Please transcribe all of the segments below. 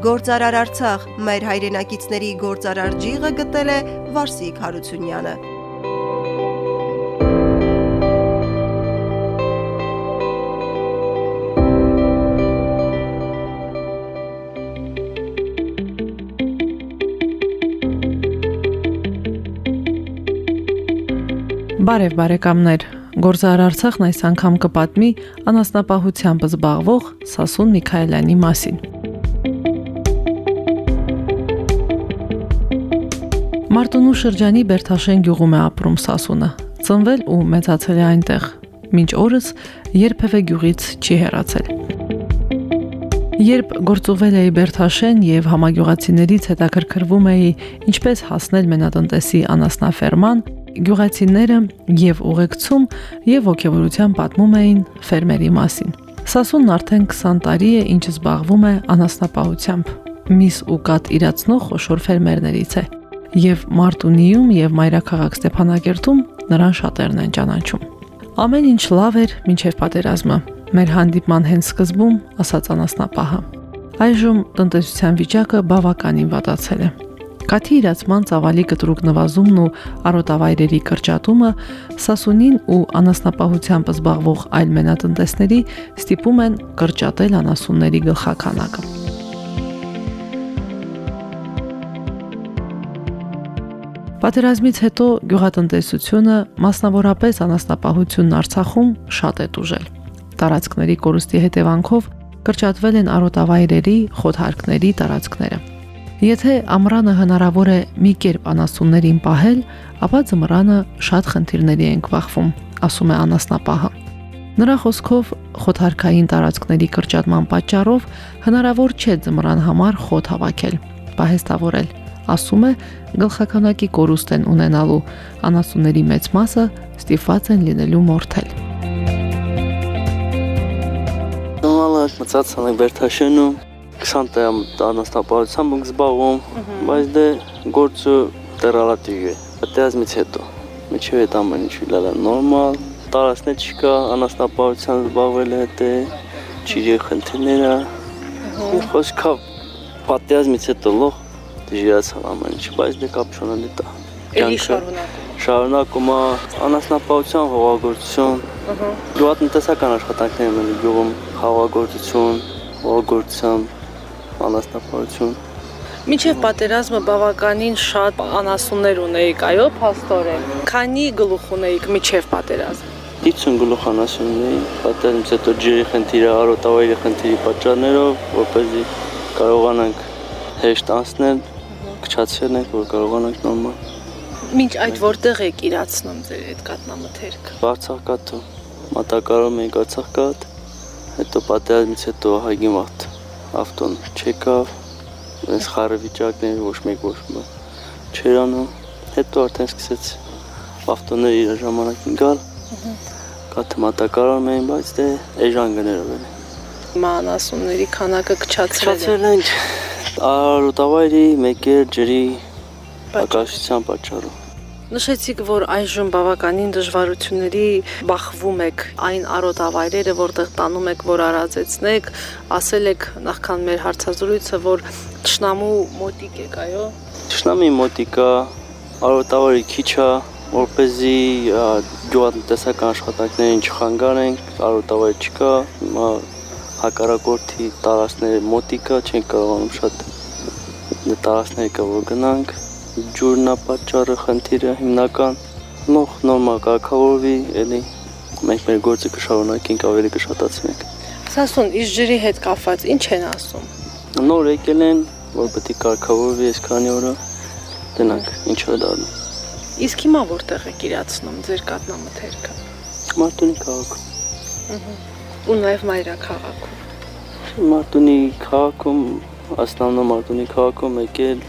Գործարար Արցախ մեր հայրենակիցների գործարար ջիղը գտել է Վարսիկ Հարությունյանը։ Բարև բարեկամներ, Գործար Արցախն այս անգամ կպատմի անասնապահությամբ զբաղվող Սասուն Միքայելյանի մասին։ Մարտունու շրջանի Բերթաշեն գյուղում է ապրում Սասունը։ Ծնվել ու մեծացել է այնտեղ։ Մինչ օրս երբևէ գյուղից չի հեռացել։ Երբ գործուվել էի Բերթաշեն եւ համագյուղացիներից հետաքրքրվում էի ինչպես հասնել մենատնտեսի անասնաֆերման, Գյուղացիները եւ ուղեկցում եւ ողջավորության պատմում էին ֆերմերի մասին։ Սասունն արդեն 20 տարի է ինչ զբաղվում է անասնապահությամբ։ Միս ու կատ իրացնող խոշոր ֆերմերներից է եւ Մարտունիում եւ Մայրաքաղաք Ստեփանագերտում նրան շատերն են ճանաչում։ Ամեն ինչ լավ էր մինչև պատերազմը։ Մեր հանդիպման հենց սկզբում ասաց անասնապահը։ Այժմ տնտեսության վիճակը բավականին վատացել է։ Կաթի իրացման ծավալի կտրուկ նվազումն ու արոտավայրերի կրճատումը Սասունին ու անասնապահությամբ զբաղվող այլ մենատնտեսների ստիպում են կրճատել անասունների գլխականակը։ Պատերազմից հետո գյուղատնտեսությունը, մասնավորապես անասնապահությունն Արցախում շատ է տուժել։ Տարածքների կորուստի հետևանքով կրճատվել են արոտավայրերի, խոթհարկների տարածքները։ Եթե ամռանը հնարավոր է մի կերպ անասուններին պահել, ապա ձմռանը շատ խնդիրների ենք վախվում, ասում է անասնապահը։ Նրա խոսքով խոթարքային տարածքների կրճատման պատճառով հնարավոր չէ ձմռան համար խոթ հավաքել, պահեստավորել։ Ասում է, գլխականակի կորուստ են ունենալու, անասունների մեծ մասը ստիփված են լինելու մորթել։ Նոմալը մցածանք Բերթաշենում 20 տարի անաստապահությամբ ենք զբաղվում, բայց դե գործը տերալատիվ է։ Պատերազմից հետո միջև այդ ամեն ինչ լալա նորմալ, տարածքներ չկա, անաստապահությամբ զբաղվել է դե չի խնդիրները։ Խոսքով պատերազմից հետո լող դժվարացավ ամեն ինչ, բայց դե կապ չունեն դա։ Էլի շարունակում։ Շարունակում է անասնապահության հողագործություն, գյուղատնտեսական աշխատանքներ են գյուղում, խաղաղագործություն, հողագործություն, անասնապահություն։ Մինչև պատերազմը բավականին շատ անասուններ ունեիք, այո, փաստորեն։ Քանի գլուխ ունեիք մինչև պատերազմ։ 50 գլուխ անասուն ունեի, պատերազմից հետո ջրի խնդիրը, արոտավայրի խնդիրի պատճառներով, որպեսզի կարողանանք հեշտ անցնել, քչացնել ենք, որ կարողանանք նորմալ։ Մինչ այդ որտեղ եք իրացնում ձեր այդ կատնամթերքը։ Արցախկատում, մատակարարում ենք Արցախկատ, հետո պատերազմից հետո հագի մաղթ ավտոն չեկավ, այս խառը վիճակներ ոչ մեկ ոչ մեկ չեր անում։ Հետո արդեն սկսեց ավտոները իր ժամանակին գալ։ Կաթմատակարարում էին, բայց դե էժան գներով են։ Մանասունների քանակը քչացրել է։ Քչացրել են արոտավայրի, մեկ է ջրի պակասության պատճառով։ Նշեցիք, որ այժմ բավականին դժվարությունների բախվում եք այն արոտավայրերը, որտեղ տանում եք, որ արածեցնեք, ասել եք նախքան մեր հարցազրույցը, որ ճշնամու մոտիկ եք, այո։ Ճշնամի մոտիկա, արոտավայրի քիչ է, որ เป զի գյուղատնտեսական աշխատանքներին չխանգարենք, արոտավայր չկա, հիմա հակարակորթի տարածքները մոտիկա չեն կարողանում շատ տարածքներ կա որ գնանք ջուրն է պատճառը, խնդիրը հիմնական նող նորմալ կարգավորվի, էլի մենք մեր գործը կշարունակենք, ավելի կշատացնենք։ Սասուն, իշ ջրի հետ կապված ինչ են ասում։ Նոր եկել են, որ պետք է կարգավորվի այս քանի օրը, դնանք, ինչ է դառնում։ Իսկ հիմա որտեղ եք իրացնում ձեր կատնամթերքը։ Մարտունի քաղաքում։ Ու նաև Մայրաքաղաքում։ Մարտունի քաղաքում Ասլաննա Մարտունի քաղաքում եկել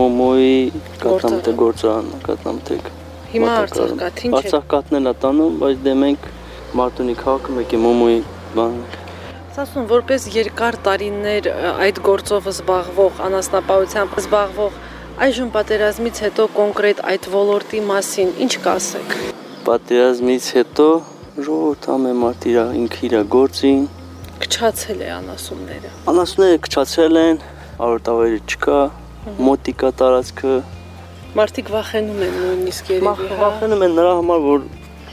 Մոմոյի կատնամտե գործարան, կատնամտեկ։ Հիմա Արցախկաթ ինչ է։ Արցախկաթն էլ տանում, բայց դե մենք Մարտունի քաղաքում եկել Մոմոյի բան։ Սասուն որպես երկար տարիներ այդ գործով զբաղվող, անասնապահությամբ զբաղվող այժմ պատերազմից հետո կոնկրետ այդ ոլորտի մասին ինչ կասեք։ Պատերազմից հետո ժողովուրդ ամեն մարդ իր ինքը իր գործին քչացել է անասունները։ Անասունները քչացել են, արոտավայրը չկա, մոտիկա տարածքը Մարդիկ վախենում են նույնիսկ երևի, հա։ Վախենում են նրա համար, որ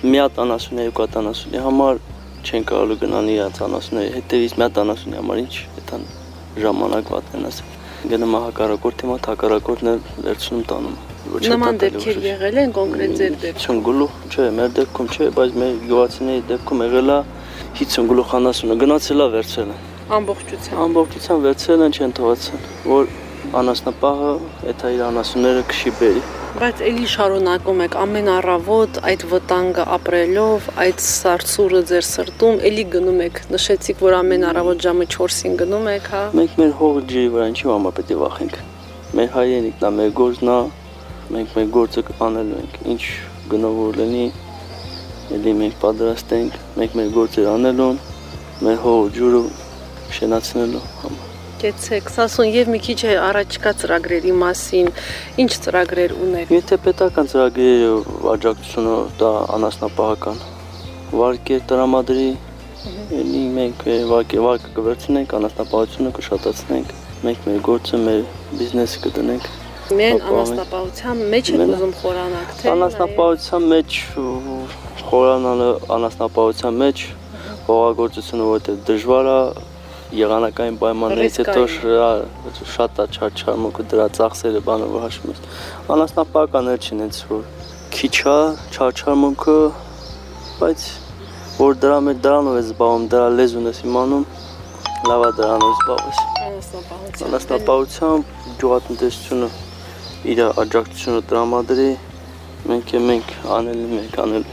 մի հատ անասուն է, երկու հատ անասունի համար չեն կարող գնան իր անասունների հետևից մի հատ անասունի համար ինչ այդան ժամանակ վատեն ասել։ Գնում հակառակորդի մոտ հակառակորդն է վերցնում տանում։ Նման դեպքեր եղել են կոնկրետ ձեր դեպքում։ 50 գլուխ, չէ, մեր դեպքում չէ, բայց մեր գյուղացիների դեպքում եղել է 50 գլուխ անասունը գնացել է վերցել են։ Ամբողջությամբ։ Ամբողջությամբ վերցել են, չեն թողացել, որ անասնապահը այդ իր անասունները քշի բերի։ Բայց ելի շարունակում եք ամեն առավոտ այդ վտանգը ապրելով, այդ սարսուրը ձեր սրտում, ելի գնում եք։ Նշեցիք, որ ամեն առավոտ ժամը 4-ին գնում եք, հա։ Մենք մեր հողը ջրի վրա ինչի է վախենք։ Մեր հայրենիքն է, մեր գործն է, մենք մեր գործը անելու ենք։ Ինչ գնով լինի, ելի մենք պատրաստ ենք, մենք մեր գործերը անելուն, մեր հողը ջուրը շենացնելու համար կեցեք, Սասուն եւ մի քիչ առաջկա ծրագրերի մասին, ինչ ծրագրեր ունեք։ Եթե պետական ծրագրերի աջակցությունը դա անասնապահական վարկեր տրամադրի, ելի մենք վարկը վարկը կվերցնենք, անասնապահությունը կշատացնենք, մենք մեր գործը, մեր բիզնեսը կդնենք։ Մեն անասնապահության մեջ եք ուզում խորանալ, թե Անասնապահության մեջ խորանալը անասնապահության մեջ հողագործությունը որտեղ դժվար է եղանակային պայմաններից հետո շատ է չարչարմունքը դրա ծախսերը բանը որ հաշվում ես անասնապահական էլ չինեց որ քիչ է չարչարմունքը բայց որ դրա մեջ դրանով է զբաղվում դրա լեզուն ես իմանում լավա դրանով զբաղվես անասնապահությամբ գյուղատնտեսությունը իր աջակցությունը տրամադրի մենք ենք անել մենք անել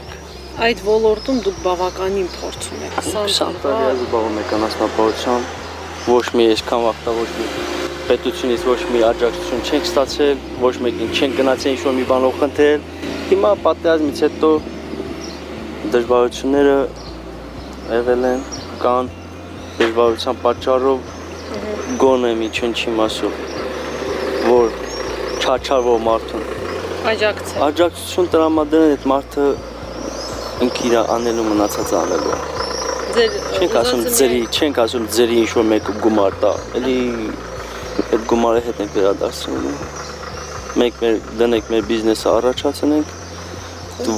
այդ ոլորտում դուք բավականին փորձ ունեք 20 տարի է զբաղվում եք անասնապահությամբ ոչ մի այսքան վաղտա ոչ մի պետությունից ոչ մի աջակցություն չենք ստացել ոչ մեկին չենք գնացել ինչ-որ մի բանով խնդրել հիմա պատերազմից հետո դժվարությունները եղել են կան դժվարության պատճառով գոնե մի չնչի մասով որ չաչարվող մարդուն աջակցել աջակցություն տրամադրեն այդ մարդը ինքը իր անելու մնացածը անելու։ Ձեր Չենք ասում ձերի, չենք ասում ձերի ինչ որ մեկը գումար տա, էլի այդ գումարը հետ ենք վերադարձնում։ Մենք մեր դնենք մեր բիզնեսը առաջացնենք,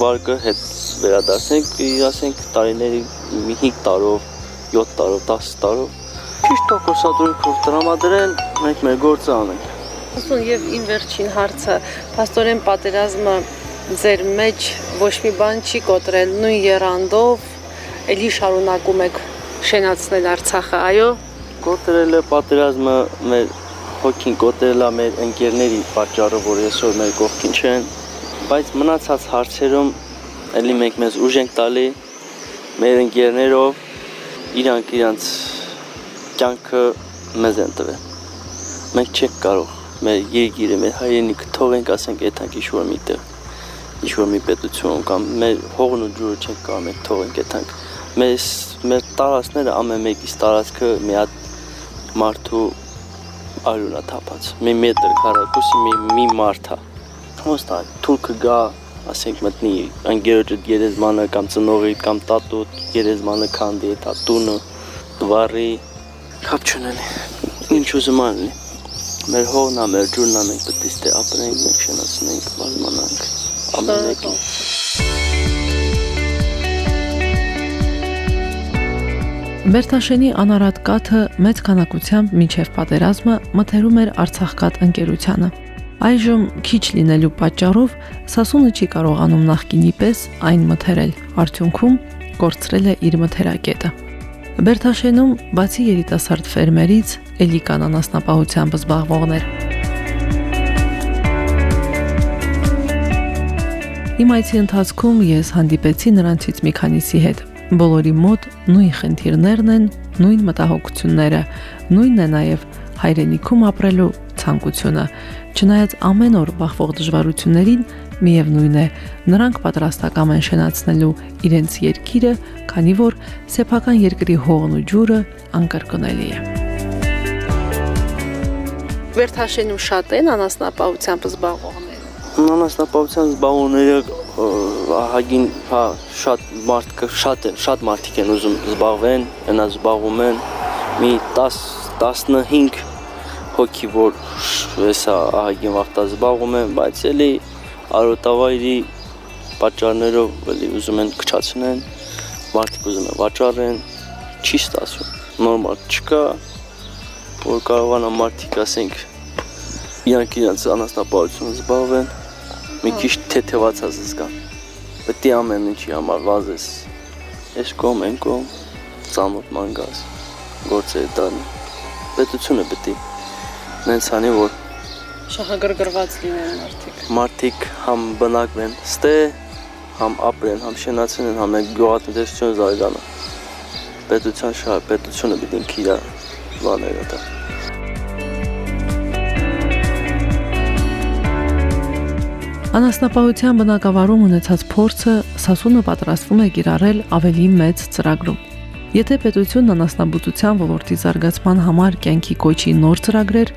վարկը հետ վերադարձնենք, ասենք տարիների 5 տարով, 7 տարով, 10 տարով ճիշտ տոկոսադրույքով տրամադրեն, մենք մեր գործը անենք։ Ասում եւ իմ վերջին հարցը, աստորեն պատերազմը ձեր մեջ ոչ մի բան չի կոտրել նույն երանդով էլի շարունակում եք շենացնել Արցախը, այո։ Կոտրելը պատերազմը մեր հոգին կոտրելա մեր ընկերների պատճառով, որ այսօր մեր կողքին չեն, բայց մնացած հարցերում էլի մենք մեզ ուժ ենք տալի մեր ընկերներով իրանք իրանց կյանքը մեզ են տվել։ Մենք չենք կարող մեր երկիրը, մեր հայրենիքը թողենք, ասենք, այդանք ինչ-որ միտեղ ինչ որ մի պետություն կամ մեր հողն ու ջուրը չենք կարող մենք թողենք այդանք մեր մեր տարածքները ամեն մեկից տարածքը մի հատ մարդու արյունա թափած մի մետր քառակուսի մի մի մարդա ոստա թուրքը գա ասենք մտնի անգերոջը գերեզմանը կամ ծնողի կամ տատու գերեզմանը քանդի դա տունը դվարի կապ չունենի ինչ ուզում անի մեր հողն է մեր ջուրն է մենք պետք է ապրենք մենք շնացնենք բազմանանք ամեն մեկին։ Բերտաշենի անարատ կաթը մեծ քանակությամբ միջև պատերազմը մթերում էր Արցախկատ ընկերությանը։ Այժմ քիչ լինելու պատճառով Սասունը չի կարողանում նախկինի պես այն մթերել։ Արդյունքում կորցրել է իր մթերակետը։ Բերտաշենում բացի երիտասարդ ֆերմերից էլի կան անասնապահությամբ զբաղվողներ։ Իմ այցի ընթացքում ես հանդիպեցի նրանցից մի քանիսի հետ։ Բոլորի մոտ նույն խնդիրներն են, նույն մտահոգությունները, նույնն է նաև հայրենիքում ապրելու ցանկությունը։ Չնայած ամեն օր բախվող դժվարություններին, միևնույն է, նրանք պատրաստակամ են շնացնելու իրենց երկիրը, քանի որ սեփական երկրի հողն ու ջուրը անկրկնելի է։ Վերթաշենում շատ են անասնապահությամբ զբաղվող անասնապահության զբաղողները ահագին հա շատ մարդ շատ են շատ մարդիկ են ուզում զբաղվեն, այնա զբաղվում են մի 10 15 հոգի որ հեսա ահագին վաղտա զբաղվում եմ, բայց էլի արոտավայրի պատճառներով էլի ուզում են քչացնեն, մարդիկ ուզում են վաճառեն, չի ստացվում։ Նորմալ չկա, որ կարողանա մարդիկ ասենք իրանք իրանց անասնապահություն զբաղվեն, մի քիչ թեթևացած զգան։ Պետք է ամեն ինչի համար վազես։ Այս կողմ, այն կողմ, ծանոթ մանգաս, գործեր տան։ Պետությունը պետք է նենց անի որ շահագրգռված լինեն մարդիկ։ մարդիկ համ բնակվեն ստե, համ ապրեն, համ շենացնեն, համ գյուղատնտեսություն զարգանա։ Պետության շահ, պետությունը պիտի ինքը իր բաները տա։ Անասնապահության բնակավարում ունեցած փորձը Սասունը պատրաստվում է կիրառել ավելի մեծ ծրագրում։ Եթե պետությունն անասնաբուծության ոլորտի զարգացման համար կյանքի կոչի նոր ծրագրեր,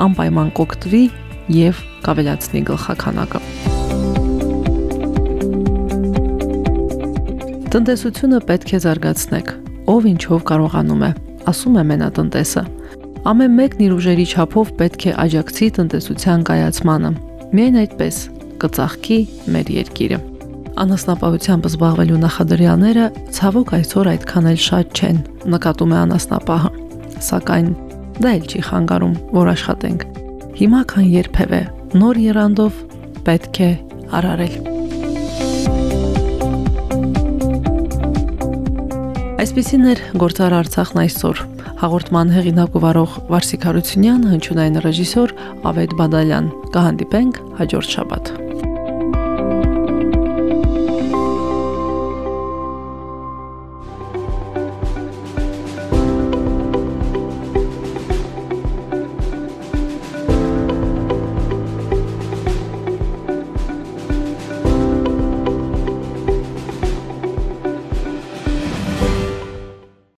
անպայման կօգտվի եւ կավելացնի գլխականակը։ Տնտեսությունը պետք է զարգացնեք։ Ով ինչով կարողանում է, ասում է մենատնտեսը։ Ամեն մեկն իր ուժերի չափով պետք է աջակցի տնտեսության կայացմանը։ Միայն այդպես կծաղկի մեր երկիրը։ Անասնապահությամբ զբաղվելու նախադրյալները ցավոք այսօր այդքան էլ շատ չեն, նկատում է անասնապահը։ Սակայն դա էլ չի խանգարում, որ աշխատենք։ Հիմա քան երբևէ նոր երանդով պետք է արարել։ Այսպեսին էր գործար Արցախն այսօր։ Հաղորդման հեղինակ ու վարող Վարսիկ Հարությունյան, հնչյունային ռեժիսոր Ավետ Բադալյան։ Կհանդիպենք հաջորդ շաբաթ։